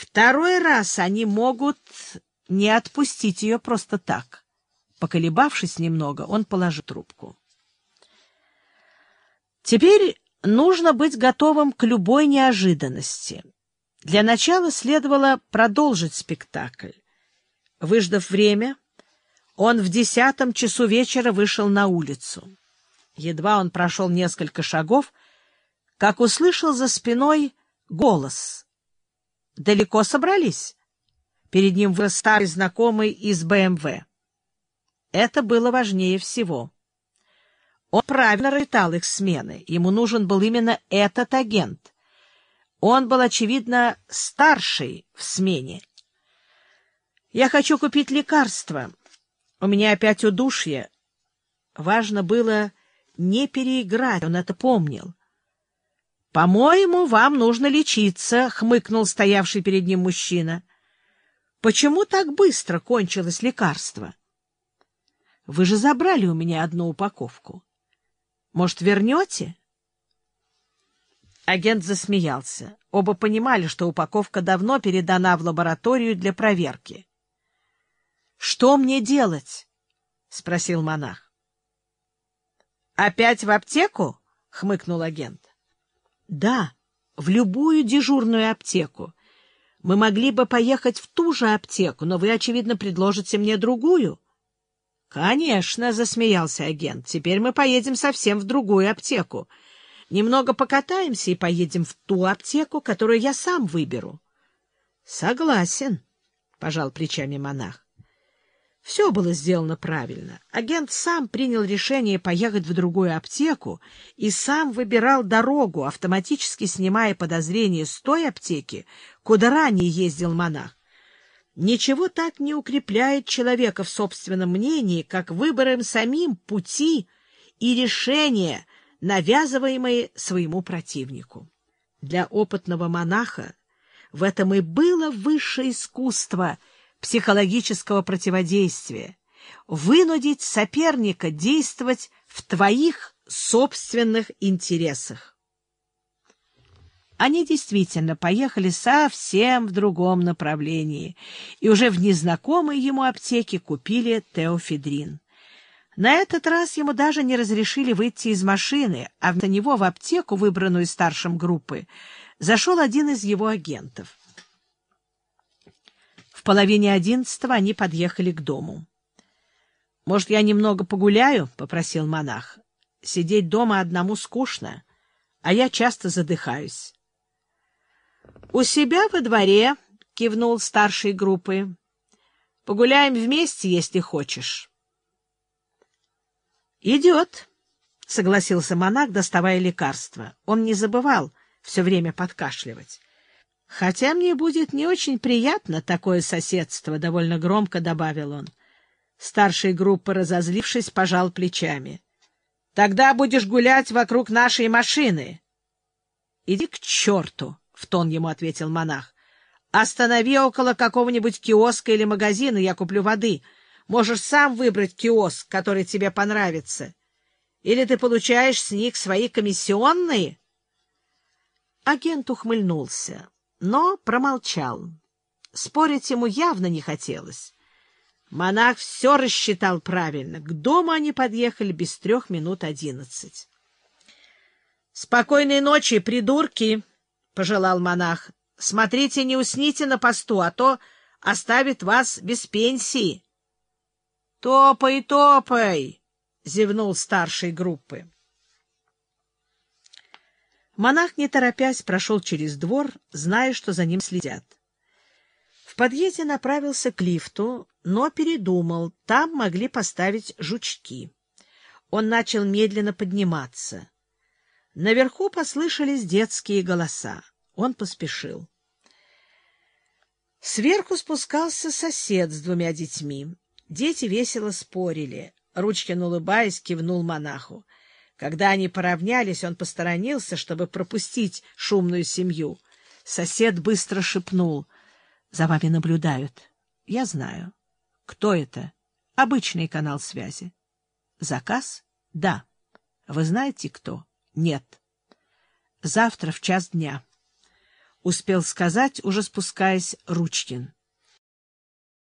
Второй раз они могут не отпустить ее просто так. Поколебавшись немного, он положил трубку. Теперь нужно быть готовым к любой неожиданности. Для начала следовало продолжить спектакль. Выждав время, он в десятом часу вечера вышел на улицу. Едва он прошел несколько шагов, как услышал за спиной голос. «Далеко собрались?» Перед ним вырос старый знакомый из БМВ. Это было важнее всего. Он правильно рассчитал их смены. Ему нужен был именно этот агент. Он был, очевидно, старший в смене. «Я хочу купить лекарство. У меня опять удушье». Важно было не переиграть, он это помнил. «По-моему, вам нужно лечиться», — хмыкнул стоявший перед ним мужчина. «Почему так быстро кончилось лекарство?» «Вы же забрали у меня одну упаковку. Может, вернете?» Агент засмеялся. Оба понимали, что упаковка давно передана в лабораторию для проверки. «Что мне делать?» — спросил монах. «Опять в аптеку?» — хмыкнул агент. Да, в любую дежурную аптеку. Мы могли бы поехать в ту же аптеку, но вы, очевидно, предложите мне другую. — Конечно, — засмеялся агент. — Теперь мы поедем совсем в другую аптеку. Немного покатаемся и поедем в ту аптеку, которую я сам выберу. — Согласен, — пожал плечами монах. Все было сделано правильно. Агент сам принял решение поехать в другую аптеку и сам выбирал дорогу, автоматически снимая подозрения с той аптеки, куда ранее ездил монах. Ничего так не укрепляет человека в собственном мнении, как выбором самим пути и решения, навязываемые своему противнику. Для опытного монаха в этом и было высшее искусство — психологического противодействия, вынудить соперника действовать в твоих собственных интересах. Они действительно поехали совсем в другом направлении и уже в незнакомой ему аптеке купили теофедрин. На этот раз ему даже не разрешили выйти из машины, а вместо него в аптеку, выбранную старшим группы, зашел один из его агентов. Половине одиннадцатого они подъехали к дому. — Может, я немного погуляю? — попросил монах. — Сидеть дома одному скучно, а я часто задыхаюсь. — У себя во дворе, — кивнул старший группы. — Погуляем вместе, если хочешь. — Идет, — согласился монах, доставая лекарство. Он не забывал все время подкашливать. Хотя мне будет не очень приятно такое соседство, — довольно громко добавил он. Старший группы, разозлившись, пожал плечами. — Тогда будешь гулять вокруг нашей машины. — Иди к черту, — в тон ему ответил монах. — Останови около какого-нибудь киоска или магазина, я куплю воды. Можешь сам выбрать киоск, который тебе понравится. Или ты получаешь с них свои комиссионные? Агент ухмыльнулся но промолчал. Спорить ему явно не хотелось. Монах все рассчитал правильно. К дому они подъехали без трех минут одиннадцать. — Спокойной ночи, придурки! — пожелал монах. — Смотрите, не усните на посту, а то оставит вас без пенсии. — Топай, топай! — зевнул старший группы. Монах, не торопясь, прошел через двор, зная, что за ним следят. В подъезде направился к лифту, но передумал, там могли поставить жучки. Он начал медленно подниматься. Наверху послышались детские голоса. Он поспешил. Сверху спускался сосед с двумя детьми. Дети весело спорили. Ручкин, улыбаясь, кивнул монаху. Когда они поравнялись, он посторонился, чтобы пропустить шумную семью. Сосед быстро шепнул. — За вами наблюдают. — Я знаю. — Кто это? — Обычный канал связи. — Заказ? — Да. — Вы знаете, кто? — Нет. — Завтра в час дня. — успел сказать, уже спускаясь Ручкин.